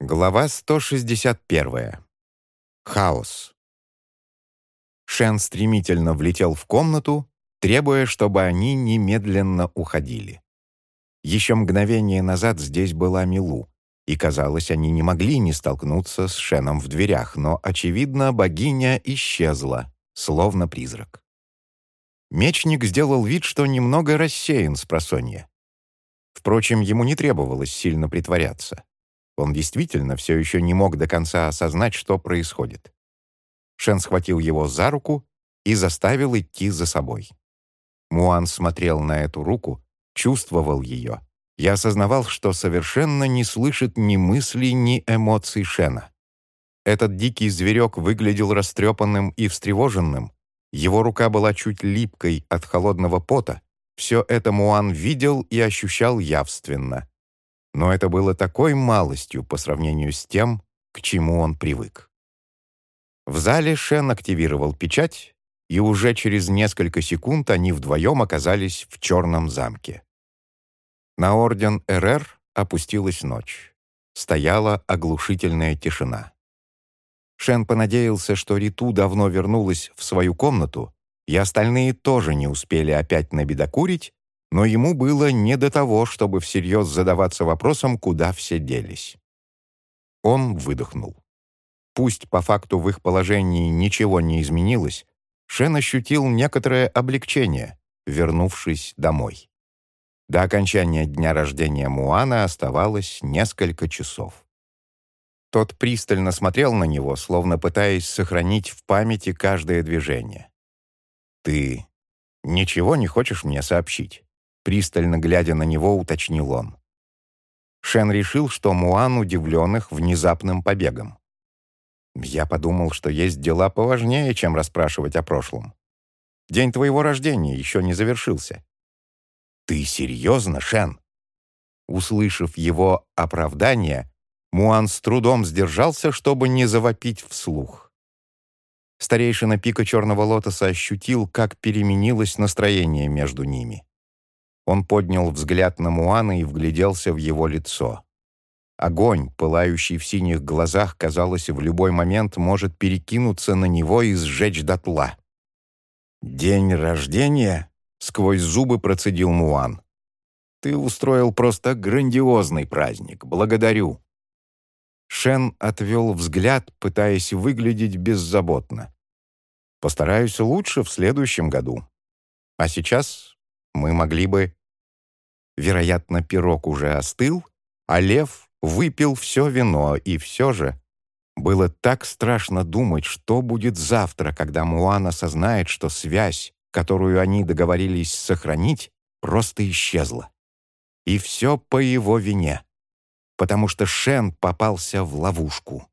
Глава 161. Хаос. Шен стремительно влетел в комнату, требуя, чтобы они немедленно уходили. Еще мгновение назад здесь была Милу, и, казалось, они не могли не столкнуться с Шеном в дверях, но, очевидно, богиня исчезла, словно призрак. Мечник сделал вид, что немного рассеян с просонья. Впрочем, ему не требовалось сильно притворяться. Он действительно все еще не мог до конца осознать, что происходит. Шен схватил его за руку и заставил идти за собой. Муан смотрел на эту руку, чувствовал ее и осознавал, что совершенно не слышит ни мыслей, ни эмоций Шена. Этот дикий зверек выглядел растрепанным и встревоженным, его рука была чуть липкой от холодного пота, все это Муан видел и ощущал явственно но это было такой малостью по сравнению с тем, к чему он привык. В зале Шен активировал печать, и уже через несколько секунд они вдвоем оказались в черном замке. На орден РР опустилась ночь. Стояла оглушительная тишина. Шен понадеялся, что Риту давно вернулась в свою комнату, и остальные тоже не успели опять набедокурить, но ему было не до того, чтобы всерьез задаваться вопросом, куда все делись. Он выдохнул. Пусть по факту в их положении ничего не изменилось, Шен ощутил некоторое облегчение, вернувшись домой. До окончания дня рождения Муана оставалось несколько часов. Тот пристально смотрел на него, словно пытаясь сохранить в памяти каждое движение. «Ты ничего не хочешь мне сообщить?» Пристально глядя на него, уточнил он. Шен решил, что Муан удивлен их внезапным побегом. «Я подумал, что есть дела поважнее, чем расспрашивать о прошлом. День твоего рождения еще не завершился». «Ты серьезно, Шен?» Услышав его оправдание, Муан с трудом сдержался, чтобы не завопить вслух. Старейшина пика Черного Лотоса ощутил, как переменилось настроение между ними. Он поднял взгляд на Муана и вгляделся в его лицо. Огонь, пылающий в синих глазах, казалось, в любой момент может перекинуться на него и сжечь дотла. «День рождения?» — сквозь зубы процедил Муан. «Ты устроил просто грандиозный праздник. Благодарю». Шен отвел взгляд, пытаясь выглядеть беззаботно. «Постараюсь лучше в следующем году. А сейчас мы могли бы...» Вероятно, пирог уже остыл, а лев выпил все вино, и все же было так страшно думать, что будет завтра, когда Муан осознает, что связь, которую они договорились сохранить, просто исчезла. И все по его вине, потому что Шен попался в ловушку.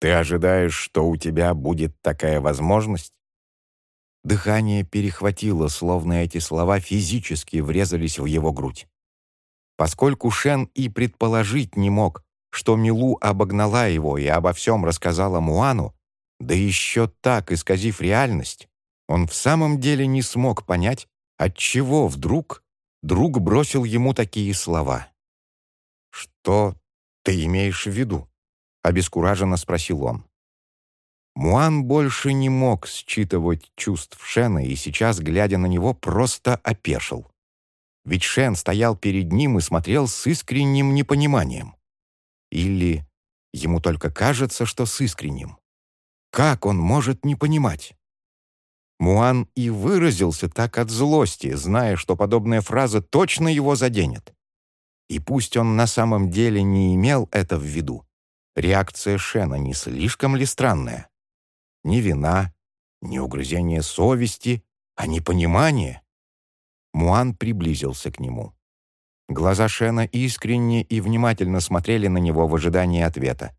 «Ты ожидаешь, что у тебя будет такая возможность?» Дыхание перехватило, словно эти слова физически врезались в его грудь. Поскольку Шен и предположить не мог, что Милу обогнала его и обо всем рассказала Муану, да еще так исказив реальность, он в самом деле не смог понять, отчего вдруг друг бросил ему такие слова. «Что ты имеешь в виду?» — обескураженно спросил он. Муан больше не мог считывать чувств Шена и сейчас, глядя на него, просто опешил. Ведь Шен стоял перед ним и смотрел с искренним непониманием. Или ему только кажется, что с искренним. Как он может не понимать? Муан и выразился так от злости, зная, что подобная фраза точно его заденет. И пусть он на самом деле не имел это в виду, реакция Шена не слишком ли странная? Ни вина, ни угрызение совести, а непонимание. Муан приблизился к нему. Глаза Шена искренне и внимательно смотрели на него в ожидании ответа.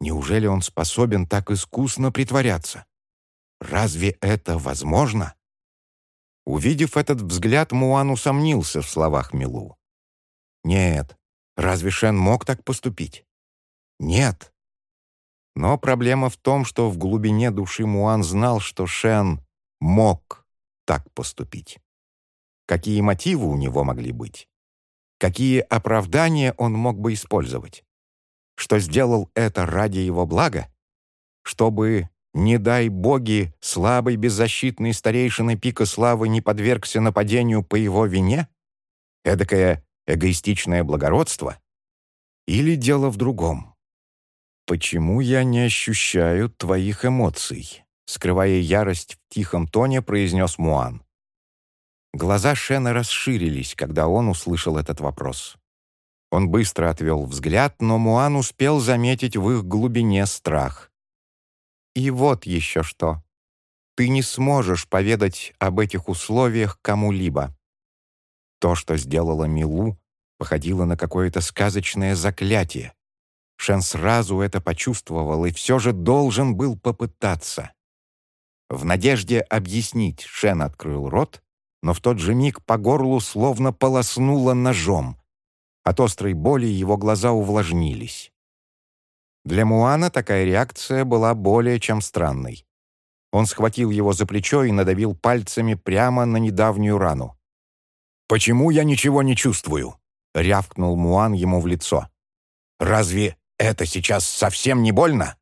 Неужели он способен так искусно притворяться? Разве это возможно? Увидев этот взгляд, Муан усомнился в словах Милу. Нет, разве Шен мог так поступить? Нет. Но проблема в том, что в глубине души Муан знал, что Шен мог так поступить. Какие мотивы у него могли быть? Какие оправдания он мог бы использовать? что сделал это ради его блага? Чтобы, не дай боги, слабый беззащитный старейшины пика славы не подвергся нападению по его вине? Эдакое эгоистичное благородство? Или дело в другом? «Почему я не ощущаю твоих эмоций?» Скрывая ярость в тихом тоне, произнес Муан. Глаза Шена расширились, когда он услышал этот вопрос. Он быстро отвел взгляд, но Муан успел заметить в их глубине страх. «И вот еще что. Ты не сможешь поведать об этих условиях кому-либо. То, что сделала Милу, походило на какое-то сказочное заклятие. Шен сразу это почувствовал и все же должен был попытаться. В надежде объяснить, Шен открыл рот, но в тот же миг по горлу словно полоснуло ножом. От острой боли его глаза увлажнились. Для Муана такая реакция была более чем странной. Он схватил его за плечо и надавил пальцами прямо на недавнюю рану. «Почему я ничего не чувствую?» — рявкнул Муан ему в лицо. «Разве это сейчас совсем не больно?»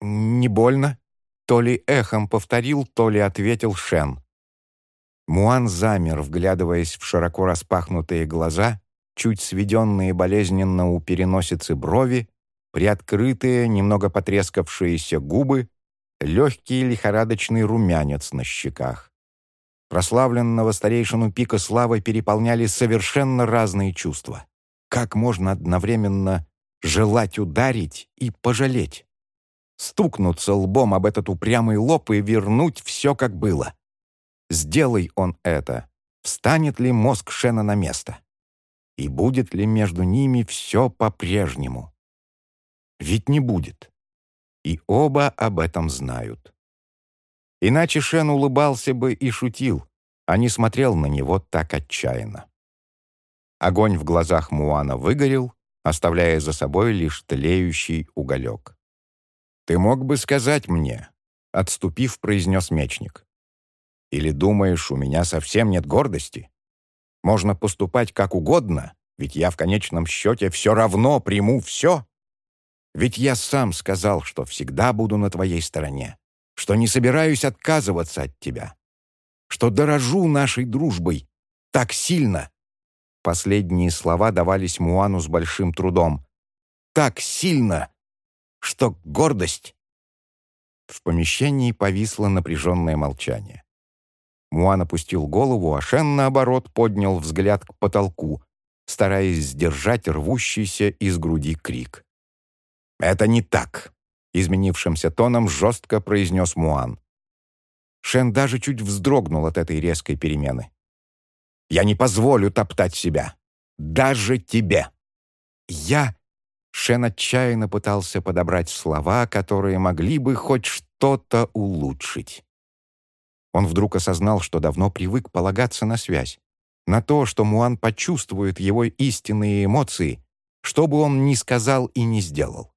«Не больно», — то ли эхом повторил, то ли ответил Шен. Муан замер, вглядываясь в широко распахнутые глаза, чуть сведенные болезненно у переносицы брови, приоткрытые, немного потрескавшиеся губы, легкий лихорадочный румянец на щеках. Прославленного старейшину пика славы переполняли совершенно разные чувства. Как можно одновременно желать ударить и пожалеть? Стукнуться лбом об этот упрямый лоб и вернуть все, как было. Сделай он это, встанет ли мозг Шена на место? И будет ли между ними все по-прежнему? Ведь не будет. И оба об этом знают. Иначе Шен улыбался бы и шутил, а не смотрел на него так отчаянно. Огонь в глазах Муана выгорел, оставляя за собой лишь тлеющий уголек. «Ты мог бы сказать мне», — отступив, произнес мечник. Или думаешь, у меня совсем нет гордости? Можно поступать как угодно, ведь я в конечном счете все равно приму все. Ведь я сам сказал, что всегда буду на твоей стороне, что не собираюсь отказываться от тебя, что дорожу нашей дружбой так сильно. Последние слова давались Муану с большим трудом. Так сильно, что гордость... В помещении повисло напряженное молчание. Муан опустил голову, а Шен, наоборот, поднял взгляд к потолку, стараясь сдержать рвущийся из груди крик. «Это не так!» — изменившимся тоном жестко произнес Муан. Шен даже чуть вздрогнул от этой резкой перемены. «Я не позволю топтать себя! Даже тебе!» «Я...» Шен отчаянно пытался подобрать слова, которые могли бы хоть что-то улучшить. Он вдруг осознал, что давно привык полагаться на связь, на то, что Муан почувствует его истинные эмоции, что бы он ни сказал и ни сделал.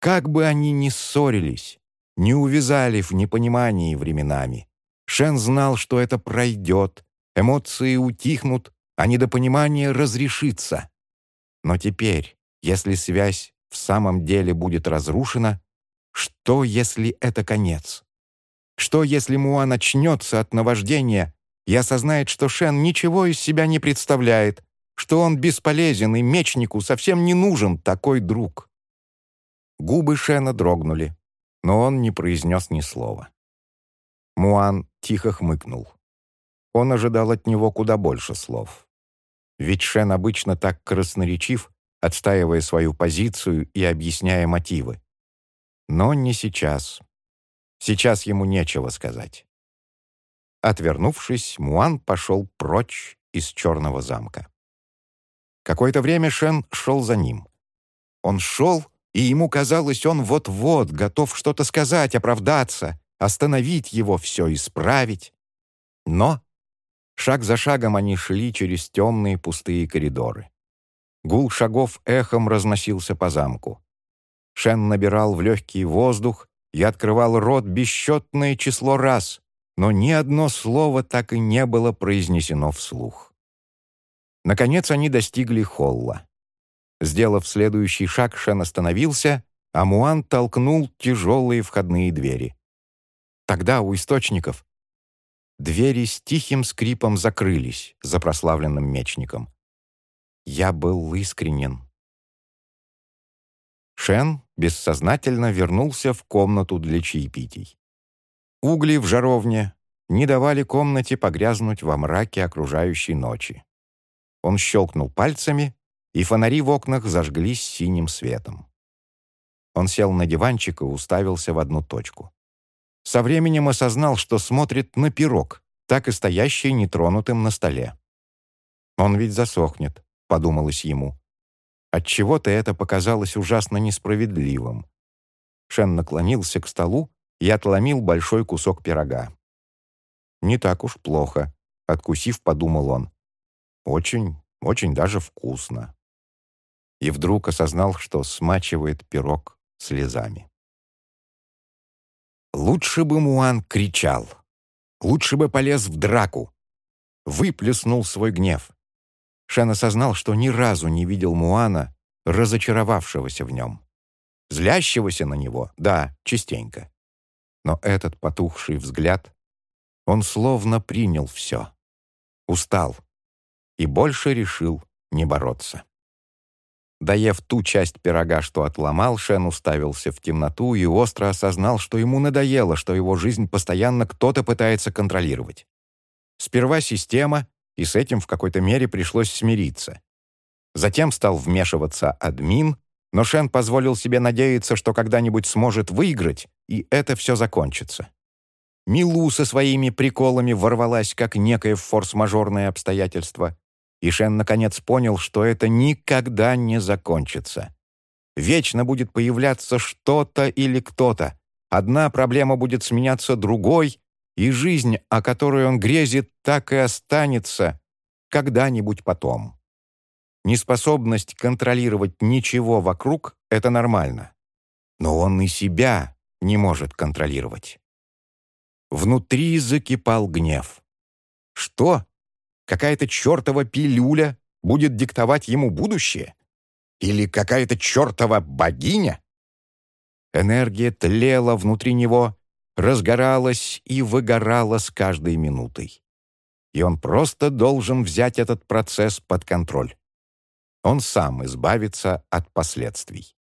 Как бы они ни ссорились, не увязали в непонимании временами, Шен знал, что это пройдет, эмоции утихнут, а недопонимание разрешится. Но теперь, если связь в самом деле будет разрушена, что, если это конец? Что, если Муа начнется от наваждения и осознает, что Шен ничего из себя не представляет, что он бесполезен и мечнику совсем не нужен такой друг? Губы Шена дрогнули, но он не произнес ни слова. Муан тихо хмыкнул. Он ожидал от него куда больше слов. Ведь Шен обычно так красноречив, отстаивая свою позицию и объясняя мотивы. Но не сейчас. Сейчас ему нечего сказать. Отвернувшись, Муан пошел прочь из черного замка. Какое-то время Шен шел за ним. Он шел, и ему казалось, он вот-вот готов что-то сказать, оправдаться, остановить его, все исправить. Но шаг за шагом они шли через темные пустые коридоры. Гул шагов эхом разносился по замку. Шен набирал в легкий воздух, я открывал рот бесчетное число раз, но ни одно слово так и не было произнесено вслух. Наконец они достигли холла. Сделав следующий шаг, Шен остановился, а Муан толкнул тяжелые входные двери. Тогда у источников двери с тихим скрипом закрылись за прославленным мечником. Я был искренен. Шен бессознательно вернулся в комнату для чаепитий. Угли в жаровне не давали комнате погрязнуть во мраке окружающей ночи. Он щелкнул пальцами, и фонари в окнах зажглись синим светом. Он сел на диванчик и уставился в одну точку. Со временем осознал, что смотрит на пирог, так и стоящий нетронутым на столе. «Он ведь засохнет», — подумалось ему. Отчего-то это показалось ужасно несправедливым. Шен наклонился к столу и отломил большой кусок пирога. «Не так уж плохо», — откусив, подумал он. «Очень, очень даже вкусно». И вдруг осознал, что смачивает пирог слезами. Лучше бы Муан кричал. Лучше бы полез в драку. Выплеснул свой гнев. Шен осознал, что ни разу не видел Муана, разочаровавшегося в нем. Злящегося на него, да, частенько. Но этот потухший взгляд, он словно принял все. Устал. И больше решил не бороться. Доев ту часть пирога, что отломал, Шен уставился в темноту и остро осознал, что ему надоело, что его жизнь постоянно кто-то пытается контролировать. Сперва система, и с этим в какой-то мере пришлось смириться. Затем стал вмешиваться админ, но Шен позволил себе надеяться, что когда-нибудь сможет выиграть, и это все закончится. Милу со своими приколами ворвалась как некое форс-мажорное обстоятельство. И Шен наконец понял, что это никогда не закончится. Вечно будет появляться что-то или кто-то. Одна проблема будет сменяться другой, и жизнь, о которой он грезит, так и останется когда-нибудь потом. Неспособность контролировать ничего вокруг — это нормально. Но он и себя не может контролировать. Внутри закипал гнев. Что? Какая-то чертова пилюля будет диктовать ему будущее? Или какая-то чертова богиня? Энергия тлела внутри него, разгоралась и выгорала с каждой минутой. И он просто должен взять этот процесс под контроль. Он сам избавится от последствий.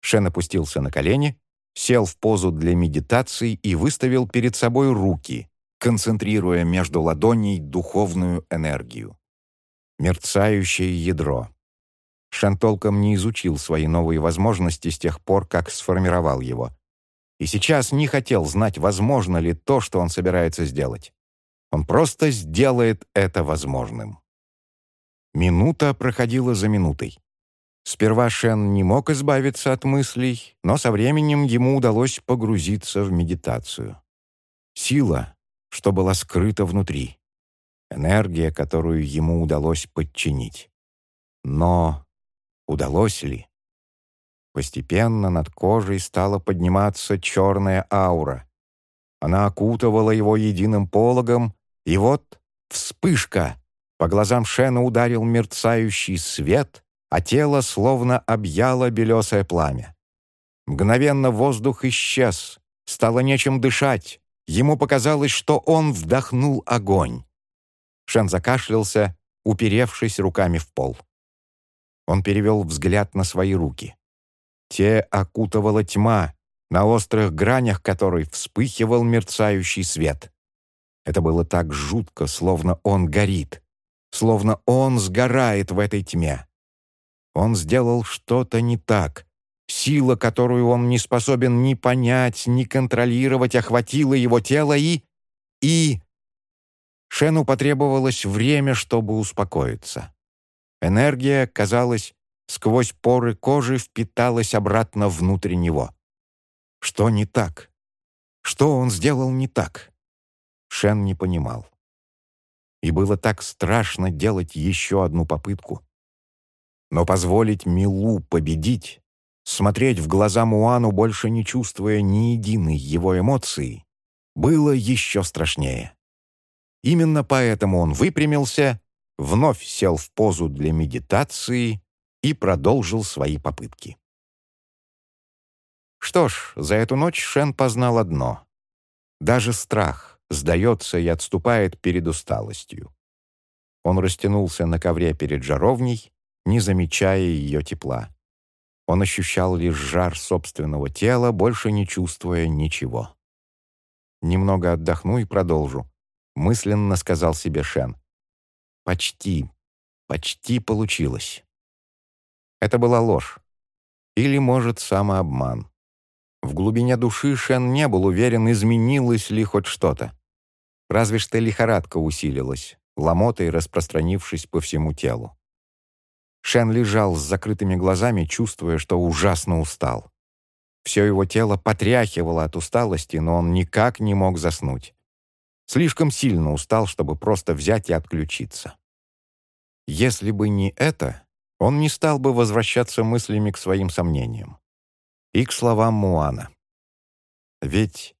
Шен опустился на колени, сел в позу для медитации и выставил перед собой руки, концентрируя между ладоней духовную энергию. Мерцающее ядро. Шан толком не изучил свои новые возможности с тех пор, как сформировал его. И сейчас не хотел знать, возможно ли то, что он собирается сделать. Он просто сделает это возможным. Минута проходила за минутой. Сперва Шен не мог избавиться от мыслей, но со временем ему удалось погрузиться в медитацию. Сила, что была скрыта внутри. Энергия, которую ему удалось подчинить. Но удалось ли? Постепенно над кожей стала подниматься черная аура. Она окутывала его единым пологом, и вот вспышка. По глазам Шена ударил мерцающий свет, а тело словно объяло белесое пламя. Мгновенно воздух исчез, стало нечем дышать, Ему показалось, что он вдохнул огонь. Шен закашлялся, уперевшись руками в пол. Он перевел взгляд на свои руки. Те окутывала тьма, на острых гранях которой вспыхивал мерцающий свет. Это было так жутко, словно он горит, словно он сгорает в этой тьме. Он сделал что-то не так, Сила, которую он не способен ни понять, ни контролировать, охватила его тело и... и... Шену потребовалось время, чтобы успокоиться. Энергия, казалось, сквозь поры кожи впиталась обратно внутрь него. Что не так? Что он сделал не так? Шен не понимал. И было так страшно делать еще одну попытку. Но позволить Милу победить Смотреть в глаза Муану, больше не чувствуя ни единой его эмоции, было еще страшнее. Именно поэтому он выпрямился, вновь сел в позу для медитации и продолжил свои попытки. Что ж, за эту ночь Шен познал одно. Даже страх сдается и отступает перед усталостью. Он растянулся на ковре перед жаровней, не замечая ее тепла. Он ощущал лишь жар собственного тела, больше не чувствуя ничего. «Немного отдохну и продолжу», — мысленно сказал себе Шен. «Почти, почти получилось». Это была ложь. Или, может, самообман. В глубине души Шен не был уверен, изменилось ли хоть что-то. Разве что лихорадка усилилась, ломотой распространившись по всему телу. Шен лежал с закрытыми глазами, чувствуя, что ужасно устал. Все его тело потряхивало от усталости, но он никак не мог заснуть. Слишком сильно устал, чтобы просто взять и отключиться. Если бы не это, он не стал бы возвращаться мыслями к своим сомнениям и к словам Муана. Ведь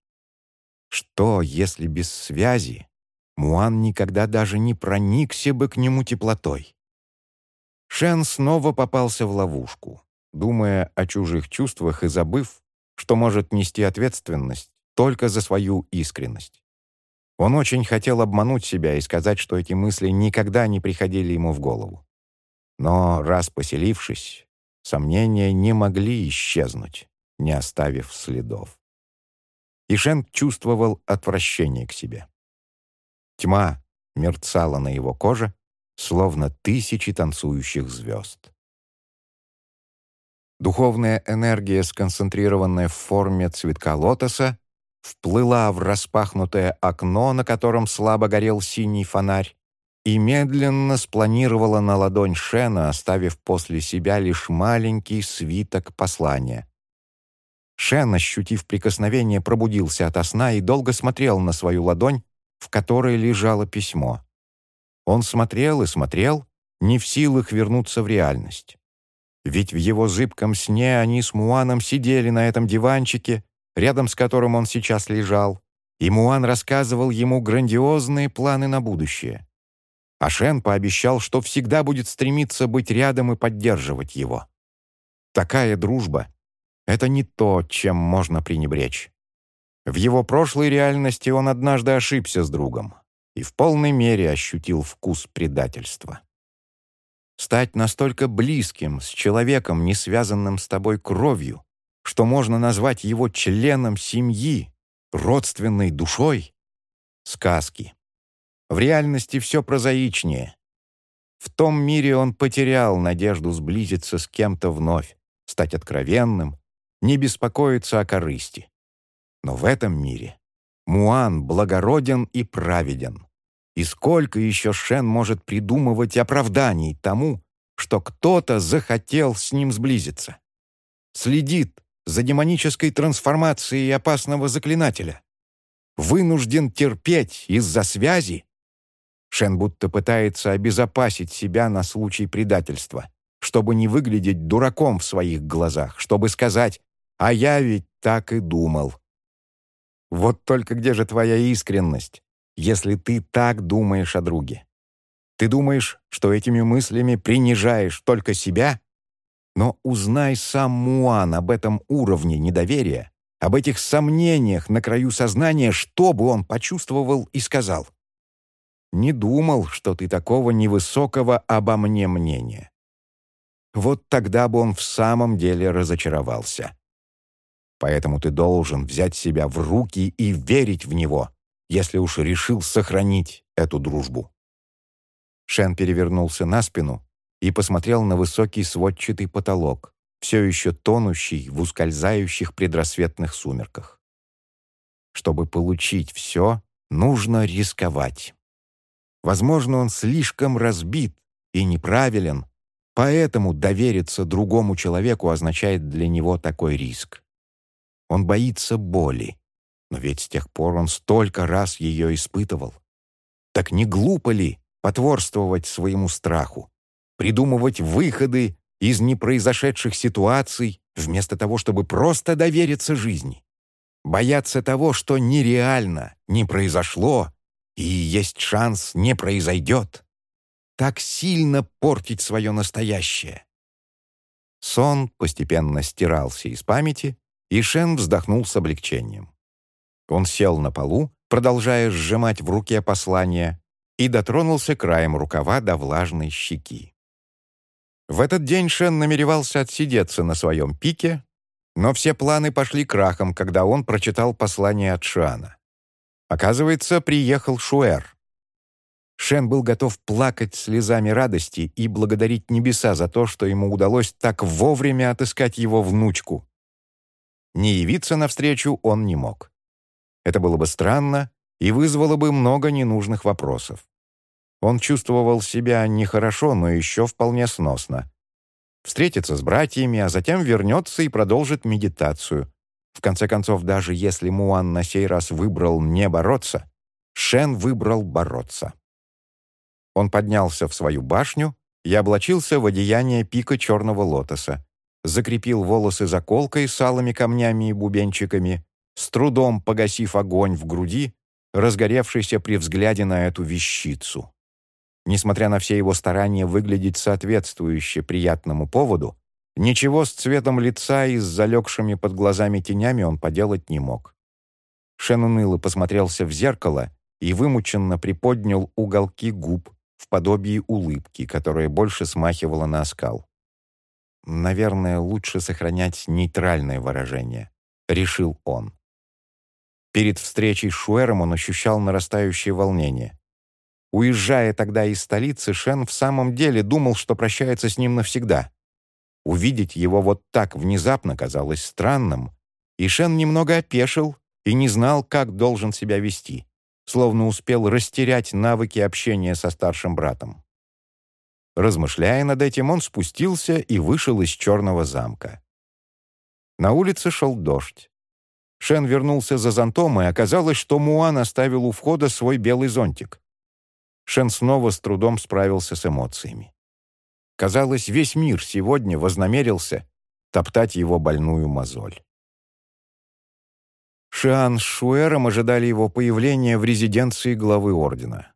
что, если без связи Муан никогда даже не проникся бы к нему теплотой? Шен снова попался в ловушку, думая о чужих чувствах и забыв, что может нести ответственность только за свою искренность. Он очень хотел обмануть себя и сказать, что эти мысли никогда не приходили ему в голову. Но раз поселившись, сомнения не могли исчезнуть, не оставив следов. И Шен чувствовал отвращение к себе. Тьма мерцала на его коже, словно тысячи танцующих звезд. Духовная энергия, сконцентрированная в форме цветка лотоса, вплыла в распахнутое окно, на котором слабо горел синий фонарь, и медленно спланировала на ладонь Шена, оставив после себя лишь маленький свиток послания. Шен, ощутив прикосновение, пробудился ото сна и долго смотрел на свою ладонь, в которой лежало письмо. Он смотрел и смотрел, не в силах вернуться в реальность. Ведь в его зыбком сне они с Муаном сидели на этом диванчике, рядом с которым он сейчас лежал, и Муан рассказывал ему грандиозные планы на будущее. А Шен пообещал, что всегда будет стремиться быть рядом и поддерживать его. Такая дружба — это не то, чем можно пренебречь. В его прошлой реальности он однажды ошибся с другом и в полной мере ощутил вкус предательства. Стать настолько близким с человеком, не связанным с тобой кровью, что можно назвать его членом семьи, родственной душой — сказки. В реальности все прозаичнее. В том мире он потерял надежду сблизиться с кем-то вновь, стать откровенным, не беспокоиться о корысти. Но в этом мире Муан благороден и праведен. И сколько еще Шен может придумывать оправданий тому, что кто-то захотел с ним сблизиться? Следит за демонической трансформацией опасного заклинателя. Вынужден терпеть из-за связи? Шен будто пытается обезопасить себя на случай предательства, чтобы не выглядеть дураком в своих глазах, чтобы сказать «А я ведь так и думал». Вот только где же твоя искренность? если ты так думаешь о друге. Ты думаешь, что этими мыслями принижаешь только себя? Но узнай сам Муан об этом уровне недоверия, об этих сомнениях на краю сознания, что бы он почувствовал и сказал. Не думал, что ты такого невысокого обо мне мнения. Вот тогда бы он в самом деле разочаровался. Поэтому ты должен взять себя в руки и верить в него, если уж решил сохранить эту дружбу. Шен перевернулся на спину и посмотрел на высокий сводчатый потолок, все еще тонущий в ускользающих предрассветных сумерках. Чтобы получить все, нужно рисковать. Возможно, он слишком разбит и неправилен, поэтому довериться другому человеку означает для него такой риск. Он боится боли, но ведь с тех пор он столько раз ее испытывал. Так не глупо ли потворствовать своему страху, придумывать выходы из непроизошедших ситуаций, вместо того, чтобы просто довериться жизни? Бояться того, что нереально, не произошло, и есть шанс не произойдет. Так сильно портить свое настоящее. Сон постепенно стирался из памяти, и Шен вздохнул с облегчением. Он сел на полу, продолжая сжимать в руке послание, и дотронулся краем рукава до влажной щеки. В этот день Шен намеревался отсидеться на своем пике, но все планы пошли крахом, когда он прочитал послание от Шиана. Оказывается, приехал Шуэр. Шен был готов плакать слезами радости и благодарить небеса за то, что ему удалось так вовремя отыскать его внучку. Не явиться навстречу он не мог. Это было бы странно и вызвало бы много ненужных вопросов. Он чувствовал себя нехорошо, но еще вполне сносно. Встретится с братьями, а затем вернется и продолжит медитацию. В конце концов, даже если Муан на сей раз выбрал не бороться, Шен выбрал бороться. Он поднялся в свою башню и облачился в одеяние пика черного лотоса, закрепил волосы заколкой с алыми камнями и бубенчиками, с трудом погасив огонь в груди, разгоревшийся при взгляде на эту вещицу. Несмотря на все его старания выглядеть соответствующе приятному поводу, ничего с цветом лица и с залегшими под глазами тенями он поделать не мог. Шен уныло посмотрелся в зеркало и вымученно приподнял уголки губ в подобии улыбки, которая больше смахивала на оскал. «Наверное, лучше сохранять нейтральное выражение», — решил он. Перед встречей с Шуэром он ощущал нарастающее волнение. Уезжая тогда из столицы, Шен в самом деле думал, что прощается с ним навсегда. Увидеть его вот так внезапно казалось странным, и Шен немного опешил и не знал, как должен себя вести, словно успел растерять навыки общения со старшим братом. Размышляя над этим, он спустился и вышел из черного замка. На улице шел дождь. Шен вернулся за зонтом, и оказалось, что Муан оставил у входа свой белый зонтик. Шен снова с трудом справился с эмоциями. Казалось, весь мир сегодня вознамерился топтать его больную мозоль. Шиан с Шуэром ожидали его появления в резиденции главы ордена.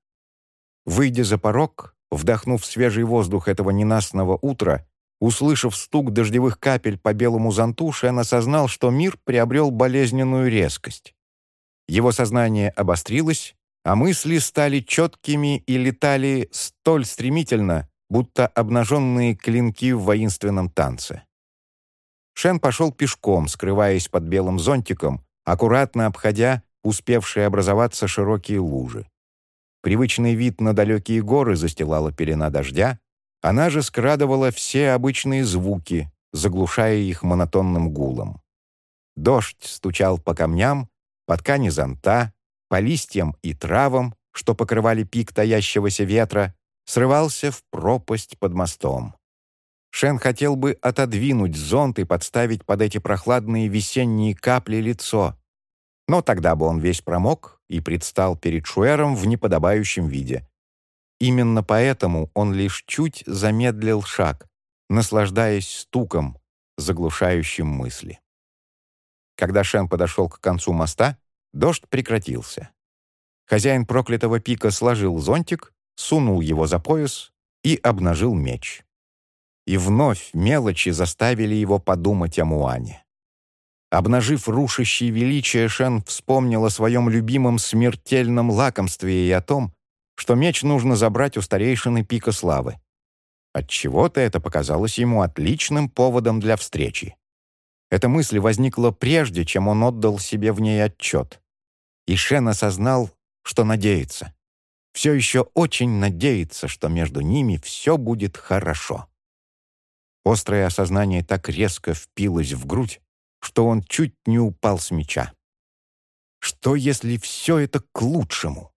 Выйдя за порог, вдохнув свежий воздух этого ненастного утра, услышав стук дождевых капель по белому зонту, Шен осознал, что мир приобрел болезненную резкость. Его сознание обострилось, а мысли стали четкими и летали столь стремительно, будто обнаженные клинки в воинственном танце. Шен пошел пешком, скрываясь под белым зонтиком, аккуратно обходя успевшие образоваться широкие лужи. Привычный вид на далекие горы застилала пелена дождя, она же скрадывала все обычные звуки, заглушая их монотонным гулом. Дождь стучал по камням, по ткани зонта, по листьям и травам, что покрывали пик таящегося ветра, срывался в пропасть под мостом. Шен хотел бы отодвинуть зонт и подставить под эти прохладные весенние капли лицо. Но тогда бы он весь промок и предстал перед Шуэром в неподобающем виде. Именно поэтому он лишь чуть замедлил шаг, наслаждаясь стуком, заглушающим мысли. Когда Шен подошел к концу моста, Дождь прекратился. Хозяин проклятого пика сложил зонтик, сунул его за пояс и обнажил меч. И вновь мелочи заставили его подумать о Муане. Обнажив рушащее величие, Шен вспомнил о своем любимом смертельном лакомстве и о том, что меч нужно забрать у старейшины пика славы. Отчего-то это показалось ему отличным поводом для встречи. Эта мысль возникла прежде, чем он отдал себе в ней отчет. И Шен осознал, что надеется. Все еще очень надеется, что между ними все будет хорошо. Острое осознание так резко впилось в грудь, что он чуть не упал с меча. Что, если все это к лучшему?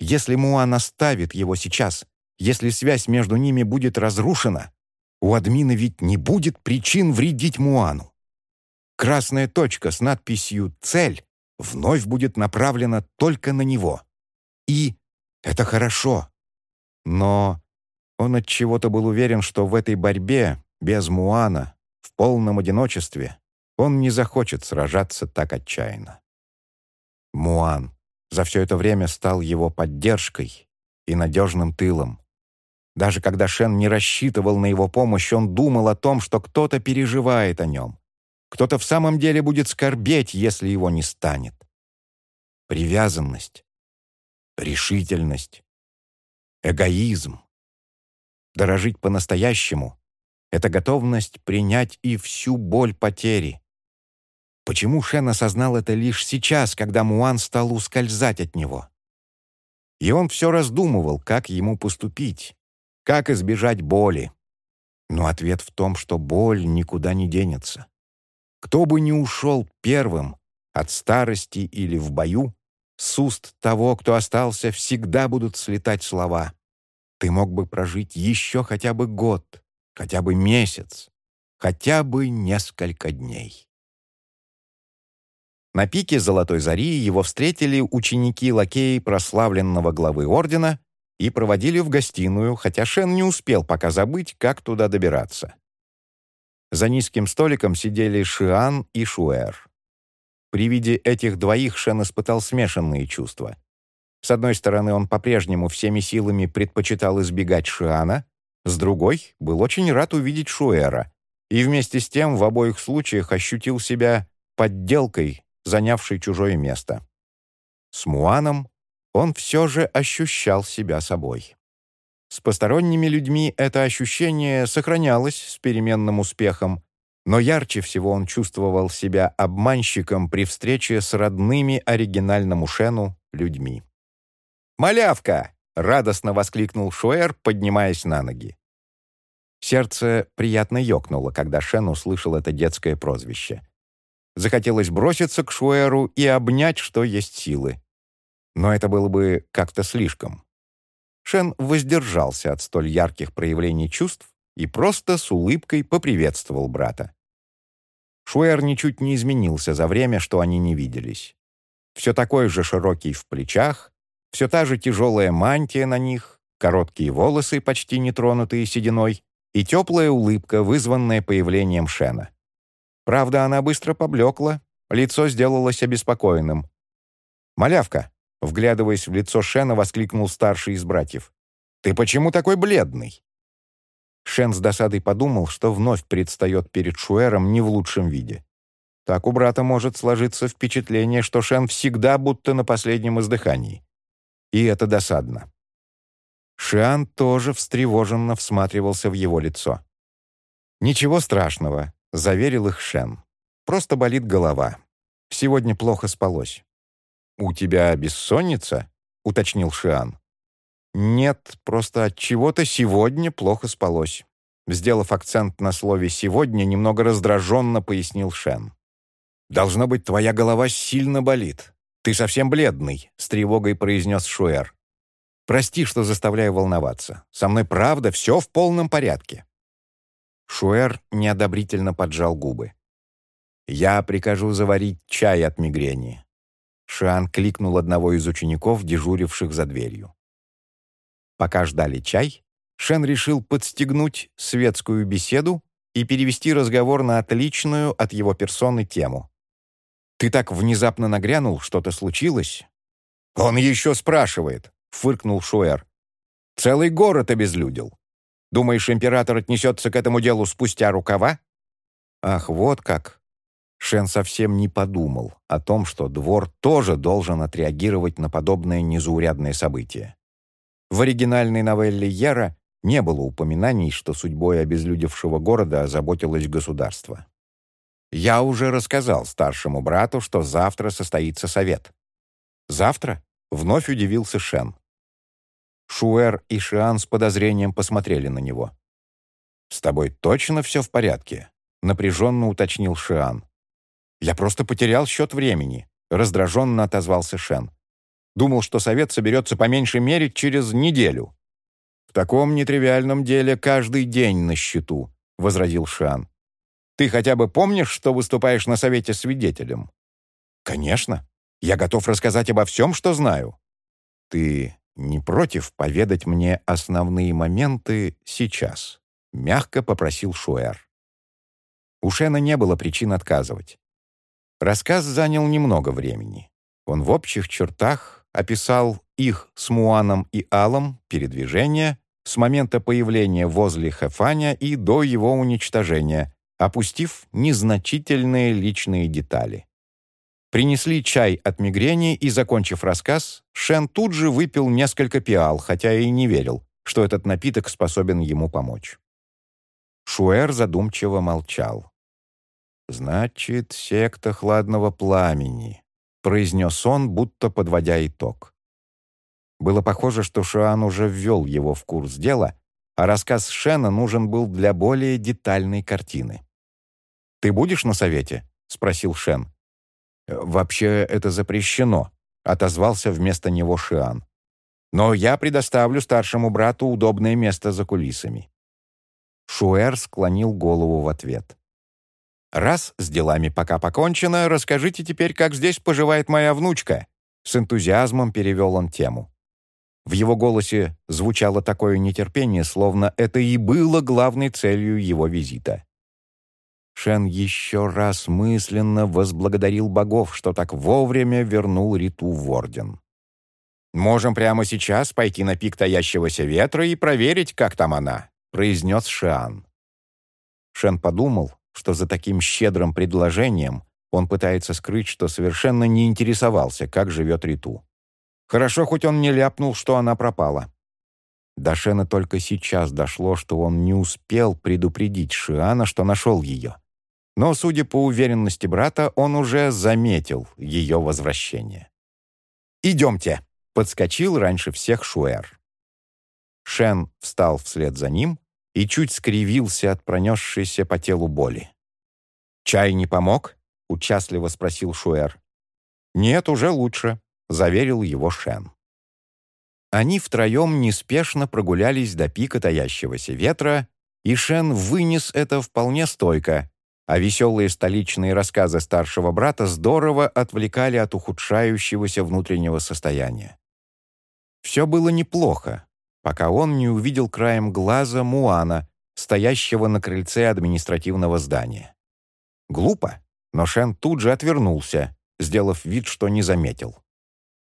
Если Муан оставит его сейчас, если связь между ними будет разрушена, у админа ведь не будет причин вредить Муану. Красная точка с надписью «Цель» вновь будет направлена только на него. И это хорошо. Но он от чего-то был уверен, что в этой борьбе без Муана, в полном одиночестве, он не захочет сражаться так отчаянно. Муан за все это время стал его поддержкой и надежным тылом. Даже когда Шен не рассчитывал на его помощь, он думал о том, что кто-то переживает о нем. Кто-то в самом деле будет скорбеть, если его не станет. Привязанность, решительность, эгоизм. Дорожить по-настоящему — это готовность принять и всю боль потери. Почему Шен осознал это лишь сейчас, когда Муан стал ускользать от него? И он все раздумывал, как ему поступить. Как избежать боли? Но ответ в том, что боль никуда не денется. Кто бы ни ушел первым, от старости или в бою, с уст того, кто остался, всегда будут слетать слова. Ты мог бы прожить еще хотя бы год, хотя бы месяц, хотя бы несколько дней. На пике Золотой Зари его встретили ученики-лакеи прославленного главы ордена и проводили в гостиную, хотя Шен не успел пока забыть, как туда добираться. За низким столиком сидели Шиан и Шуэр. При виде этих двоих Шен испытал смешанные чувства. С одной стороны, он по-прежнему всеми силами предпочитал избегать Шиана, с другой — был очень рад увидеть Шуэра, и вместе с тем в обоих случаях ощутил себя подделкой, занявшей чужое место. С Муаном он все же ощущал себя собой. С посторонними людьми это ощущение сохранялось с переменным успехом, но ярче всего он чувствовал себя обманщиком при встрече с родными оригинальному Шену людьми. «Малявка!» — радостно воскликнул Шуэр, поднимаясь на ноги. Сердце приятно ёкнуло, когда Шен услышал это детское прозвище. Захотелось броситься к Шуэру и обнять, что есть силы но это было бы как-то слишком. Шен воздержался от столь ярких проявлений чувств и просто с улыбкой поприветствовал брата. Шуэр ничуть не изменился за время, что они не виделись. Все такой же широкий в плечах, все та же тяжелая мантия на них, короткие волосы, почти нетронутые сединой, и теплая улыбка, вызванная появлением Шена. Правда, она быстро поблекла, лицо сделалось обеспокоенным. «Малявка, Вглядываясь в лицо Шена, воскликнул старший из братьев. «Ты почему такой бледный?» Шен с досадой подумал, что вновь предстает перед Шуэром не в лучшем виде. Так у брата может сложиться впечатление, что Шен всегда будто на последнем издыхании. И это досадно. Шиан тоже встревоженно всматривался в его лицо. «Ничего страшного», — заверил их Шен. «Просто болит голова. Сегодня плохо спалось. «У тебя бессонница?» — уточнил Шиан. «Нет, просто от чего-то сегодня плохо спалось». Сделав акцент на слове «сегодня», немного раздраженно пояснил Шен. «Должно быть, твоя голова сильно болит. Ты совсем бледный», — с тревогой произнес Шуэр. «Прости, что заставляю волноваться. Со мной правда все в полном порядке». Шуэр неодобрительно поджал губы. «Я прикажу заварить чай от мигрени. Шиан кликнул одного из учеников, дежуривших за дверью. Пока ждали чай, Шен решил подстегнуть светскую беседу и перевести разговор на отличную от его персоны тему. «Ты так внезапно нагрянул, что-то случилось?» «Он еще спрашивает», — фыркнул Шуэр. «Целый город обезлюдил. Думаешь, император отнесется к этому делу спустя рукава?» «Ах, вот как!» Шен совсем не подумал о том, что двор тоже должен отреагировать на подобное незаурядное событие. В оригинальной новелле Яра не было упоминаний, что судьбой обезлюдевшего города озаботилось государство. «Я уже рассказал старшему брату, что завтра состоится совет». «Завтра?» — вновь удивился Шен. Шуэр и Шиан с подозрением посмотрели на него. «С тобой точно все в порядке?» — напряженно уточнил Шиан. «Я просто потерял счет времени», — раздраженно отозвался Шен. «Думал, что совет соберется по меньшей мере через неделю». «В таком нетривиальном деле каждый день на счету», — возразил Шан. «Ты хотя бы помнишь, что выступаешь на совете свидетелем?» «Конечно. Я готов рассказать обо всем, что знаю». «Ты не против поведать мне основные моменты сейчас?» — мягко попросил Шуэр. У Шена не было причин отказывать. Рассказ занял немного времени. Он в общих чертах описал их с Муаном и Алом передвижение, с момента появления возле Хефаня и до его уничтожения, опустив незначительные личные детали. Принесли чай от мигрени, и, закончив рассказ, Шен тут же выпил несколько пиал, хотя и не верил, что этот напиток способен ему помочь. Шуэр задумчиво молчал. «Значит, секта хладного пламени», — произнес он, будто подводя итог. Было похоже, что Шуан уже ввел его в курс дела, а рассказ Шена нужен был для более детальной картины. «Ты будешь на совете?» — спросил Шен. «Вообще это запрещено», — отозвался вместо него Шиан. «Но я предоставлю старшему брату удобное место за кулисами». Шуэр склонил голову в ответ. «Раз с делами пока покончено, расскажите теперь, как здесь поживает моя внучка». С энтузиазмом перевел он тему. В его голосе звучало такое нетерпение, словно это и было главной целью его визита. Шен еще раз мысленно возблагодарил богов, что так вовремя вернул Риту в Орден. «Можем прямо сейчас пойти на пик таящегося ветра и проверить, как там она», — произнес Шиан. Шен подумал, что за таким щедрым предложением он пытается скрыть, что совершенно не интересовался, как живет Риту. Хорошо, хоть он не ляпнул, что она пропала. До Шена только сейчас дошло, что он не успел предупредить Шиана, что нашел ее. Но, судя по уверенности брата, он уже заметил ее возвращение. «Идемте!» — подскочил раньше всех Шуэр. Шен встал вслед за ним и чуть скривился от пронесшейся по телу боли. «Чай не помог?» — участливо спросил Шуэр. «Нет, уже лучше», — заверил его Шен. Они втроем неспешно прогулялись до пика таящегося ветра, и Шен вынес это вполне стойко, а веселые столичные рассказы старшего брата здорово отвлекали от ухудшающегося внутреннего состояния. Все было неплохо, пока он не увидел краем глаза Муана, стоящего на крыльце административного здания. Глупо, но Шен тут же отвернулся, сделав вид, что не заметил.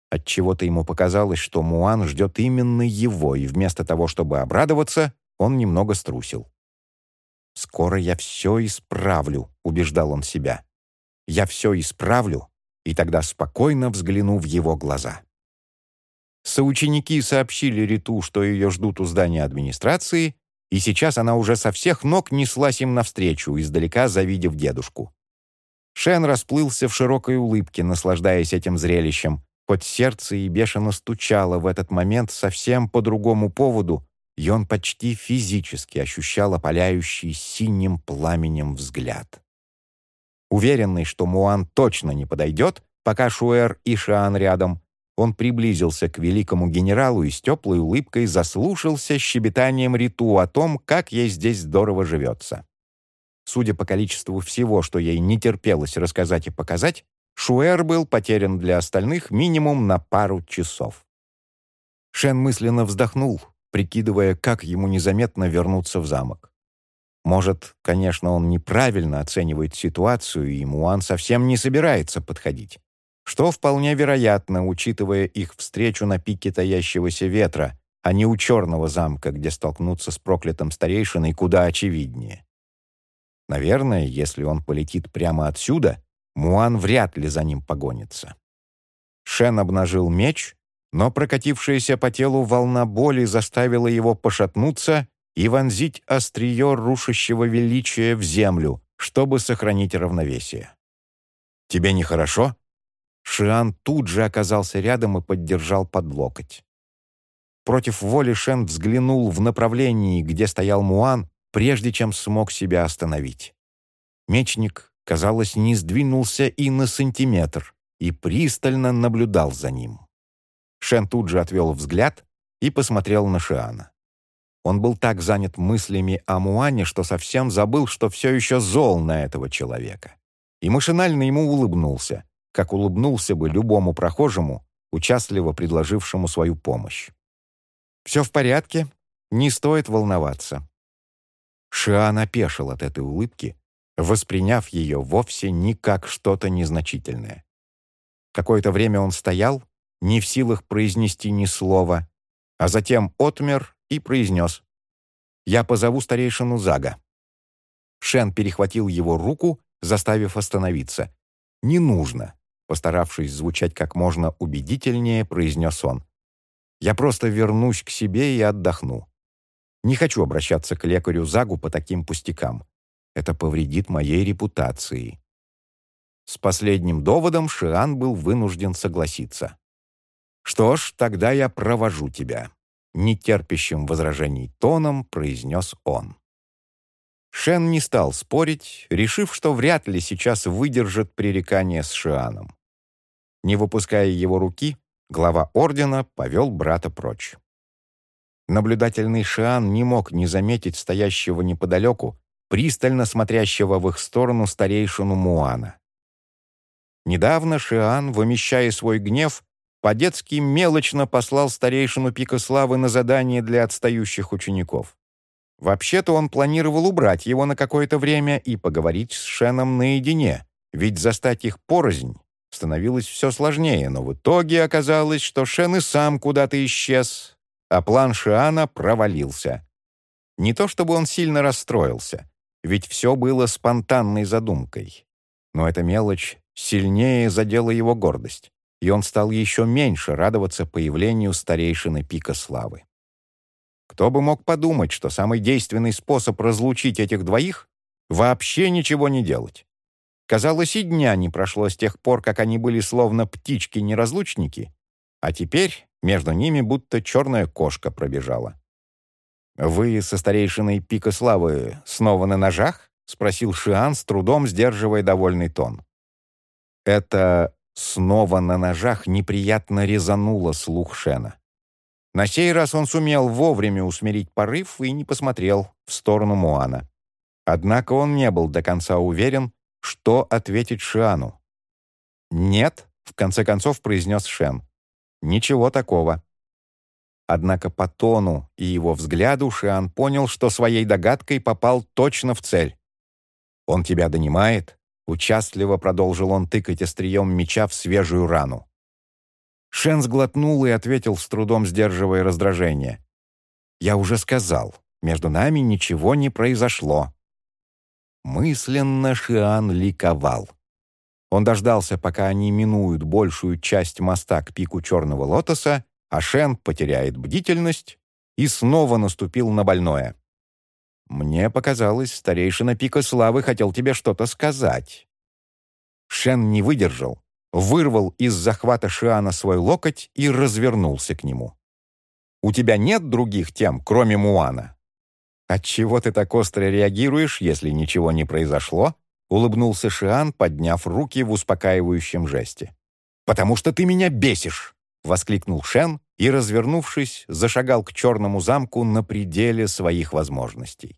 Отчего-то ему показалось, что Муан ждет именно его, и вместо того, чтобы обрадоваться, он немного струсил. «Скоро я все исправлю», — убеждал он себя. «Я все исправлю, и тогда спокойно взгляну в его глаза». Соученики сообщили Риту, что ее ждут у здания администрации, и сейчас она уже со всех ног неслась им навстречу, издалека завидев дедушку. Шен расплылся в широкой улыбке, наслаждаясь этим зрелищем, хоть сердце и бешено стучало в этот момент совсем по другому поводу, и он почти физически ощущал опаляющий синим пламенем взгляд. Уверенный, что Муан точно не подойдет, пока Шуэр и Шаан рядом, он приблизился к великому генералу и с теплой улыбкой заслушался щебетанием Риту о том, как ей здесь здорово живется. Судя по количеству всего, что ей не терпелось рассказать и показать, Шуэр был потерян для остальных минимум на пару часов. Шен мысленно вздохнул, прикидывая, как ему незаметно вернуться в замок. Может, конечно, он неправильно оценивает ситуацию, и Муан совсем не собирается подходить. Что вполне вероятно, учитывая их встречу на пике таящегося ветра, а не у черного замка, где столкнуться с проклятым старейшиной куда очевиднее. Наверное, если он полетит прямо отсюда, Муан вряд ли за ним погонится. Шен обнажил меч но прокатившаяся по телу волна боли заставила его пошатнуться и вонзить острие рушащего величия в землю, чтобы сохранить равновесие. «Тебе нехорошо?» Шиан тут же оказался рядом и поддержал под локоть. Против воли Шен взглянул в направлении, где стоял Муан, прежде чем смог себя остановить. Мечник, казалось, не сдвинулся и на сантиметр и пристально наблюдал за ним. Шен тут же отвел взгляд и посмотрел на Шиана. Он был так занят мыслями о Муане, что совсем забыл, что все еще зол на этого человека. И машинально ему улыбнулся, как улыбнулся бы любому прохожему, участливо предложившему свою помощь. «Все в порядке, не стоит волноваться». Шиан опешил от этой улыбки, восприняв ее вовсе не как что-то незначительное. Какое-то время он стоял, не в силах произнести ни слова, а затем отмер и произнес «Я позову старейшину Зага». Шен перехватил его руку, заставив остановиться. «Не нужно», — постаравшись звучать как можно убедительнее, произнес он. «Я просто вернусь к себе и отдохну. Не хочу обращаться к лекарю Загу по таким пустякам. Это повредит моей репутации». С последним доводом Шиан был вынужден согласиться. «Что ж, тогда я провожу тебя», — нетерпящим возражений тоном произнес он. Шен не стал спорить, решив, что вряд ли сейчас выдержит пререкание с Шианом. Не выпуская его руки, глава ордена повел брата прочь. Наблюдательный Шиан не мог не заметить стоящего неподалеку, пристально смотрящего в их сторону старейшину Муана. Недавно Шиан, вымещая свой гнев, по-детски мелочно послал старейшину Пика Славы на задание для отстающих учеников. Вообще-то он планировал убрать его на какое-то время и поговорить с Шеном наедине, ведь застать их порознь становилось все сложнее, но в итоге оказалось, что Шен и сам куда-то исчез, а план Шиана провалился. Не то чтобы он сильно расстроился, ведь все было спонтанной задумкой. Но эта мелочь сильнее задела его гордость и он стал еще меньше радоваться появлению старейшины Пика Славы. Кто бы мог подумать, что самый действенный способ разлучить этих двоих — вообще ничего не делать. Казалось, и дня не прошло с тех пор, как они были словно птички-неразлучники, а теперь между ними будто черная кошка пробежала. «Вы со старейшиной Пика Славы снова на ножах?» — спросил Шиан, с трудом сдерживая довольный тон. «Это Снова на ножах неприятно резануло слух Шена. На сей раз он сумел вовремя усмирить порыв и не посмотрел в сторону Муана. Однако он не был до конца уверен, что ответить Шиану. «Нет», — в конце концов произнес Шен. «Ничего такого». Однако по тону и его взгляду Шиан понял, что своей догадкой попал точно в цель. «Он тебя донимает?» Участливо продолжил он тыкать острием меча в свежую рану. Шен сглотнул и ответил, с трудом сдерживая раздражение. «Я уже сказал, между нами ничего не произошло». Мысленно Шиан ликовал. Он дождался, пока они минуют большую часть моста к пику Черного Лотоса, а Шен потеряет бдительность и снова наступил на больное. «Мне показалось, старейшина Пика Славы хотел тебе что-то сказать». Шен не выдержал, вырвал из захвата Шиана свой локоть и развернулся к нему. «У тебя нет других тем, кроме Муана?» «Отчего ты так остро реагируешь, если ничего не произошло?» — улыбнулся Шиан, подняв руки в успокаивающем жесте. «Потому что ты меня бесишь!» — воскликнул Шен и, развернувшись, зашагал к черному замку на пределе своих возможностей.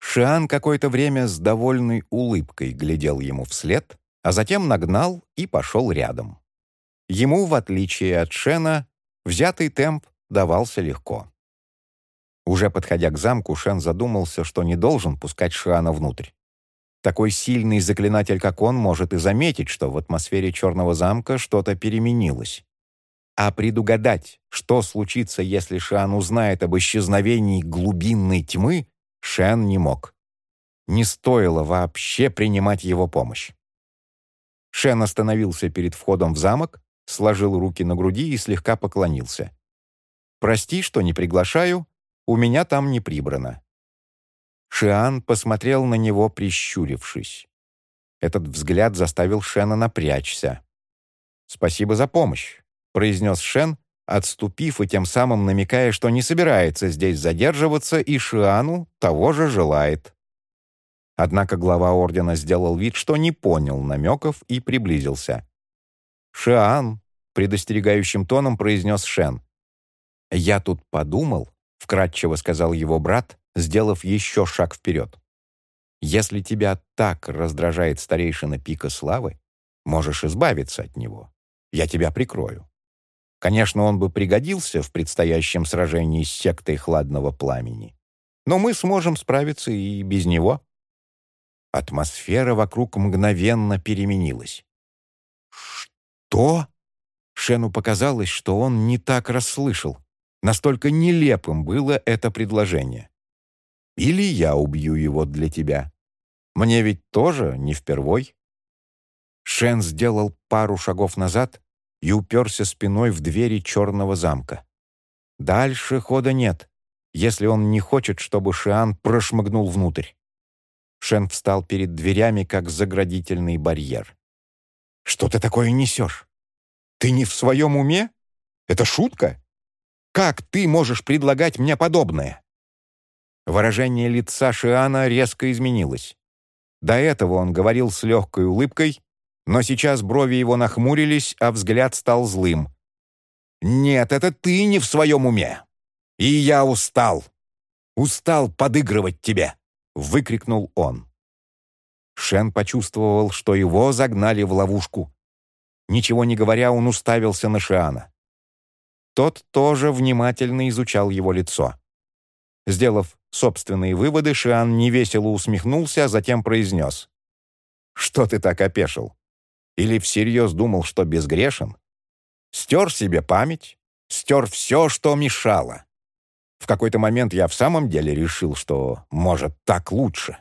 Шиан какое-то время с довольной улыбкой глядел ему вслед, а затем нагнал и пошел рядом. Ему, в отличие от Шена, взятый темп давался легко. Уже подходя к замку, Шен задумался, что не должен пускать Шиана внутрь. Такой сильный заклинатель, как он, может и заметить, что в атмосфере Черного замка что-то переменилось. А предугадать, что случится, если Шиан узнает об исчезновении глубинной тьмы, Шен не мог. Не стоило вообще принимать его помощь. Шен остановился перед входом в замок, сложил руки на груди и слегка поклонился. «Прости, что не приглашаю, у меня там не прибрано». Шиан посмотрел на него, прищурившись. Этот взгляд заставил Шена напрячься. «Спасибо за помощь», — произнес Шен, отступив и тем самым намекая, что не собирается здесь задерживаться и Шиану того же желает. Однако глава ордена сделал вид, что не понял намеков и приблизился. «Шиан», — предостерегающим тоном произнес Шен. «Я тут подумал», — вкратчиво сказал его брат, сделав еще шаг вперед. «Если тебя так раздражает старейшина пика славы, можешь избавиться от него. Я тебя прикрою. Конечно, он бы пригодился в предстоящем сражении с сектой хладного пламени. Но мы сможем справиться и без него. Атмосфера вокруг мгновенно переменилась. «Что?» Шену показалось, что он не так расслышал. Настолько нелепым было это предложение. Или я убью его для тебя. Мне ведь тоже не впервой. Шен сделал пару шагов назад и уперся спиной в двери черного замка. Дальше хода нет, если он не хочет, чтобы Шиан прошмыгнул внутрь. Шен встал перед дверями, как заградительный барьер. «Что ты такое несешь? Ты не в своем уме? Это шутка? Как ты можешь предлагать мне подобное?» Выражение лица Шиана резко изменилось. До этого он говорил с легкой улыбкой, но сейчас брови его нахмурились, а взгляд стал злым. «Нет, это ты не в своем уме. И я устал. Устал подыгрывать тебе!» — выкрикнул он. Шен почувствовал, что его загнали в ловушку. Ничего не говоря, он уставился на Шиана. Тот тоже внимательно изучал его лицо. Сделав собственные выводы, Шиан невесело усмехнулся, а затем произнес. «Что ты так опешил? Или всерьез думал, что безгрешен? Стер себе память, стер все, что мешало. В какой-то момент я в самом деле решил, что, может, так лучше.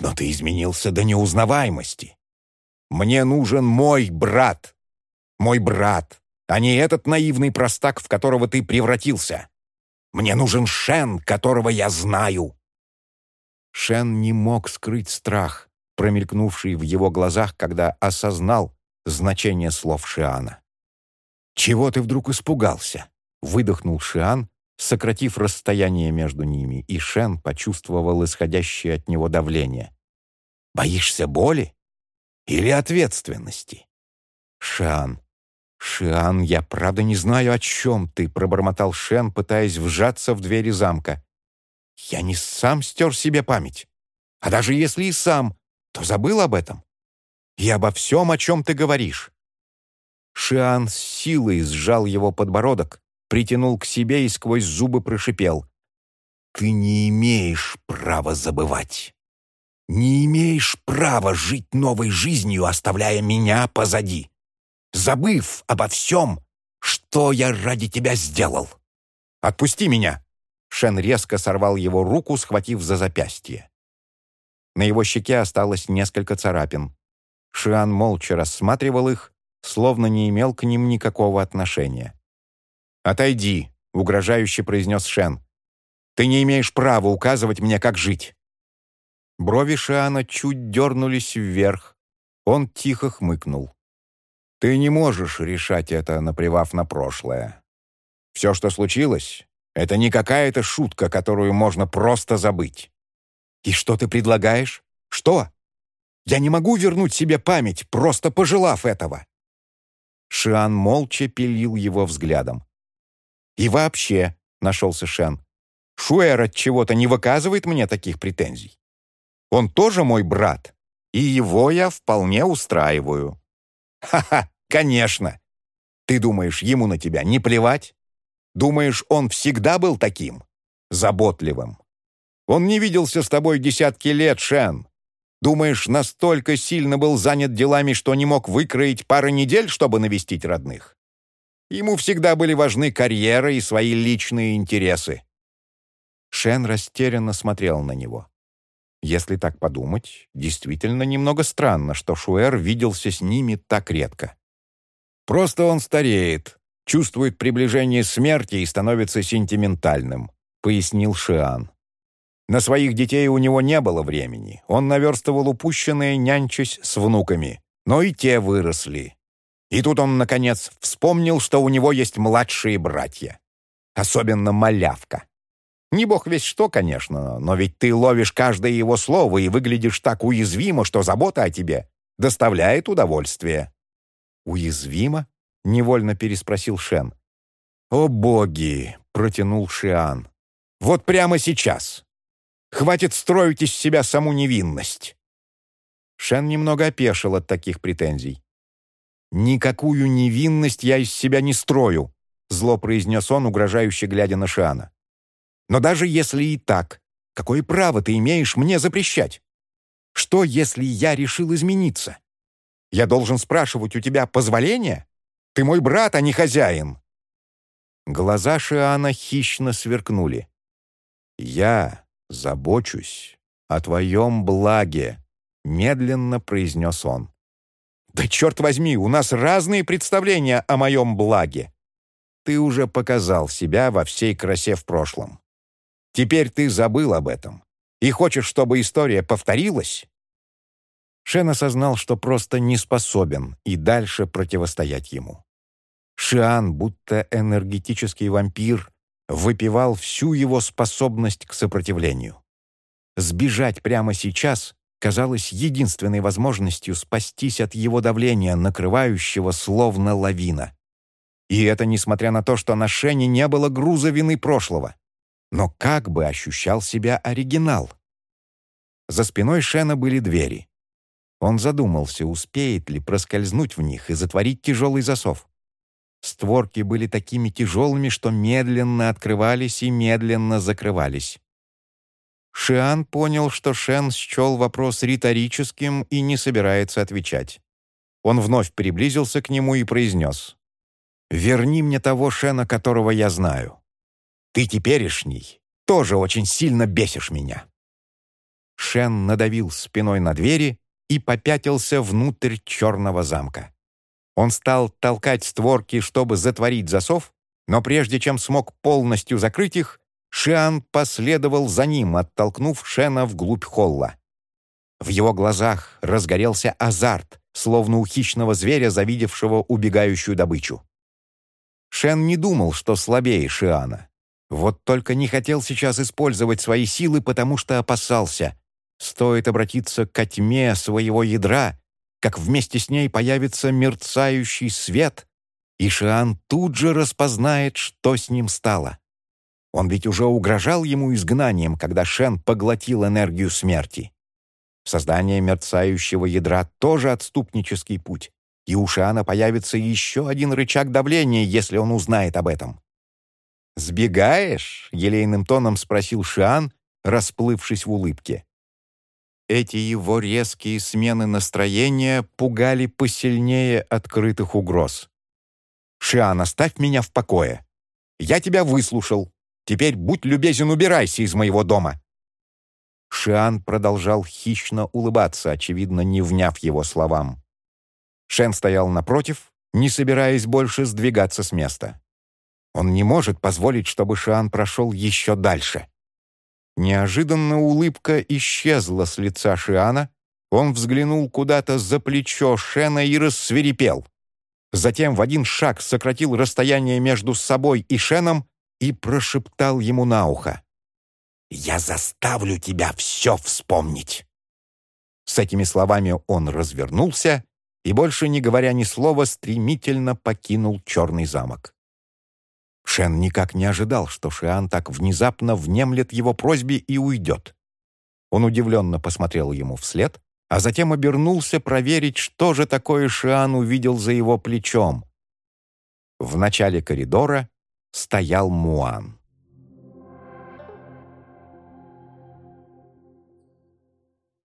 Но ты изменился до неузнаваемости. Мне нужен мой брат. Мой брат, а не этот наивный простак, в которого ты превратился. Мне нужен Шен, которого я знаю». Шен не мог скрыть страх, промелькнувший в его глазах, когда осознал значение слов Шиана. «Чего ты вдруг испугался?» — выдохнул Шиан, сократив расстояние между ними, и Шен почувствовал исходящее от него давление. «Боишься боли? Или ответственности?» «Шиан, «Шиан, я правда не знаю, о чем ты», — пробормотал Шен, пытаясь вжаться в двери замка. «Я не сам стер себе память. А даже если и сам, то забыл об этом. И обо всем, о чем ты говоришь». Шиан с силой сжал его подбородок, притянул к себе и сквозь зубы прошипел. «Ты не имеешь права забывать. Не имеешь права жить новой жизнью, оставляя меня позади забыв обо всем, что я ради тебя сделал. Отпусти меня!» Шен резко сорвал его руку, схватив за запястье. На его щеке осталось несколько царапин. Шиан молча рассматривал их, словно не имел к ним никакого отношения. «Отойди», — угрожающе произнес Шен. «Ты не имеешь права указывать мне, как жить». Брови Шиана чуть дернулись вверх. Он тихо хмыкнул. Ты не можешь решать это, наплевав на прошлое. Все, что случилось, это не какая-то шутка, которую можно просто забыть. И что ты предлагаешь? Что? Я не могу вернуть себе память, просто пожелав этого. Шиан молча пилил его взглядом. И вообще, нашелся Шен, Шуэр от чего-то не выказывает мне таких претензий. Он тоже мой брат, и его я вполне устраиваю. Ха-ха, конечно. Ты думаешь, ему на тебя не плевать? Думаешь, он всегда был таким? Заботливым. Он не виделся с тобой десятки лет, Шен. Думаешь, настолько сильно был занят делами, что не мог выкроить пару недель, чтобы навестить родных? Ему всегда были важны карьера и свои личные интересы. Шен растерянно смотрел на него. Если так подумать, действительно немного странно, что Шуэр виделся с ними так редко. Просто он стареет, чувствует приближение смерти и становится сентиментальным», — пояснил Шиан. На своих детей у него не было времени. Он наверстывал упущенное, нянчась с внуками. Но и те выросли. И тут он, наконец, вспомнил, что у него есть младшие братья. Особенно малявка. Не бог весь что, конечно, но ведь ты ловишь каждое его слово и выглядишь так уязвимо, что забота о тебе доставляет удовольствие». «Уязвимо?» — невольно переспросил Шен. «О боги!» — протянул Шиан. «Вот прямо сейчас! Хватит строить из себя саму невинность!» Шен немного опешил от таких претензий. «Никакую невинность я из себя не строю», — зло произнес он, угрожающе глядя на Шиана. Но даже если и так, какое право ты имеешь мне запрещать? Что, если я решил измениться? Я должен спрашивать у тебя позволения? Ты мой брат, а не хозяин». Глаза Шиана хищно сверкнули. «Я забочусь о твоем благе», — медленно произнес он. «Да черт возьми, у нас разные представления о моем благе. Ты уже показал себя во всей красе в прошлом. Теперь ты забыл об этом и хочешь, чтобы история повторилась?» Шен осознал, что просто не способен и дальше противостоять ему. Шиан, будто энергетический вампир, выпивал всю его способность к сопротивлению. Сбежать прямо сейчас казалось единственной возможностью спастись от его давления, накрывающего словно лавина. И это несмотря на то, что на Шене не было груза вины прошлого. Но как бы ощущал себя оригинал? За спиной Шена были двери. Он задумался, успеет ли проскользнуть в них и затворить тяжелый засов. Створки были такими тяжелыми, что медленно открывались и медленно закрывались. Шиан понял, что Шен счел вопрос риторическим и не собирается отвечать. Он вновь приблизился к нему и произнес. «Верни мне того Шена, которого я знаю. Ты теперешний тоже очень сильно бесишь меня». Шен надавил спиной на двери и попятился внутрь черного замка. Он стал толкать створки, чтобы затворить засов, но прежде чем смог полностью закрыть их, Шиан последовал за ним, оттолкнув Шена вглубь холла. В его глазах разгорелся азарт, словно у хищного зверя, завидевшего убегающую добычу. Шен не думал, что слабее Шиана. Вот только не хотел сейчас использовать свои силы, потому что опасался. Стоит обратиться к тьме своего ядра, как вместе с ней появится мерцающий свет, и Шиан тут же распознает, что с ним стало. Он ведь уже угрожал ему изгнанием, когда Шен поглотил энергию смерти. Создание мерцающего ядра тоже отступнический путь, и у Шиана появится еще один рычаг давления, если он узнает об этом. «Сбегаешь?» — елейным тоном спросил Шиан, расплывшись в улыбке. Эти его резкие смены настроения пугали посильнее открытых угроз. «Шиан, оставь меня в покое. Я тебя выслушал. Теперь будь любезен, убирайся из моего дома». Шиан продолжал хищно улыбаться, очевидно, не вняв его словам. Шен стоял напротив, не собираясь больше сдвигаться с места. Он не может позволить, чтобы Шиан прошел еще дальше. Неожиданно улыбка исчезла с лица Шиана, он взглянул куда-то за плечо Шена и рассверепел. Затем в один шаг сократил расстояние между собой и Шеном и прошептал ему на ухо. «Я заставлю тебя все вспомнить!» С этими словами он развернулся и, больше не говоря ни слова, стремительно покинул черный замок. Шен никак не ожидал, что Шиан так внезапно внемлет его просьбе и уйдет. Он удивленно посмотрел ему вслед, а затем обернулся проверить, что же такое Шиан увидел за его плечом. В начале коридора стоял Муан.